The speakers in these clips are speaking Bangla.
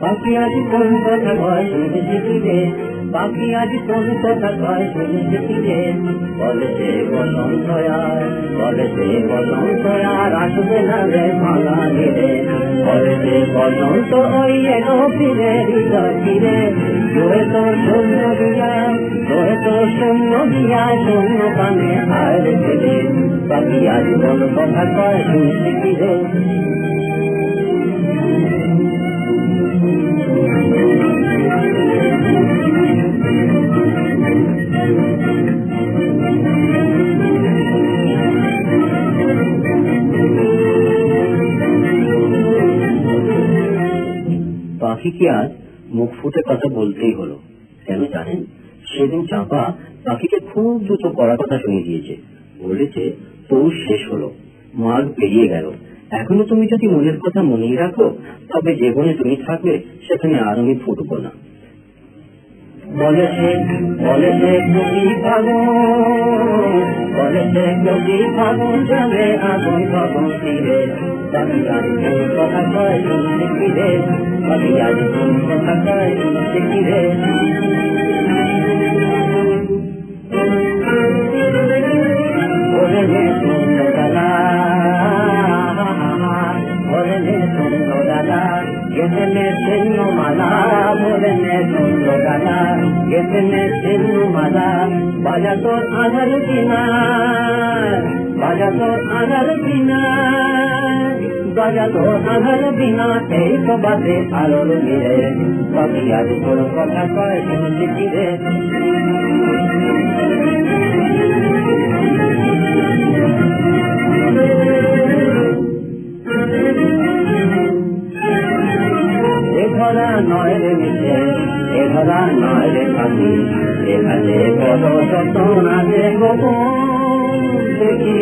পাখি আজ কোন কথা কয় শুনেছি কি রে পাখি আজ কোন কথা কয় শুনেছি কি রে বলে সে বসন্ত আর বলে সে বসন্ত আর আসবে না রে বাঙালি রে বলে সে তো ওই এলো ফিরে, হৃদয় তোরে তোর শূন্য দিয়া তোরে তোর শূন্য দিয়া শূন্য কানে আর ফেলে পাখি আজ কোন কথা কয় শুনেছি কি রে পাখিকে আজ মুখ ফুটে কথা বলতেই হলো। কেন জানেন? সেদিন চাপা পাখিকে খুব দ্রুত কড়া কথা শুনে দিয়েছে। বলেছে পৌষ শেষ হলো। মাঘ পেরিয়ে গেল। এখনও তুমি যদি মনের কথা মনেই রাখো, তবে জীবনে তুমি থাকবে, সেখানে আর আমি ফুটবো না। বলেছে বলেছে বলেছে কবি ফাগুন যাবে আগুন ফাগুন তীরে পাখি আজ কোন কথা কয় শুনতে ফিরে পাখি আজ কোন কথা কয় শুনতে ফিরে গেছেনে শূন্য মালা বলেছে শূন্য দাদা গেছেনে শূন্য মালা বাজা তোর আধার কিনার বাজা তোর আধার কিনার বাজা তোর আধার বিনা, এই তো বাজে আলোর গিরে পাখি আজ তোর কথা কয় শুনছি এ ধরা নয় রে মিশে এ ধরা নয় রে পাখি এখানে কত নাচে গোপন দেখি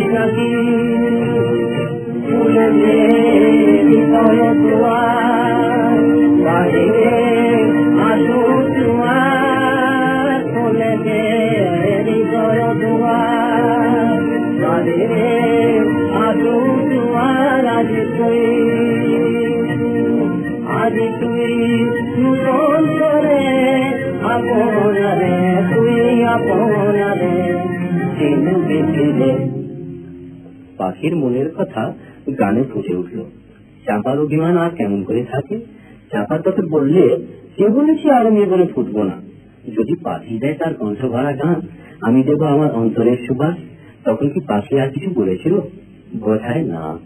আজ তুই নূতন করে আপনারে তুই আপনারে চিনবি পাখির মনের কথা গানে ফুটে উঠল। চাপার অভিমান আর কেমন করে থাকে? চাপার কথা বললে কে বলেছি আর আমি বলে ফুটবো না। যদি পাখি দেয় তার কণ্ঠ ভরা গান, আমি দেবো আমার অন্তরের সুবাস। তখন কি পাখি আর কিছু বলেছিল? বোঝায় না।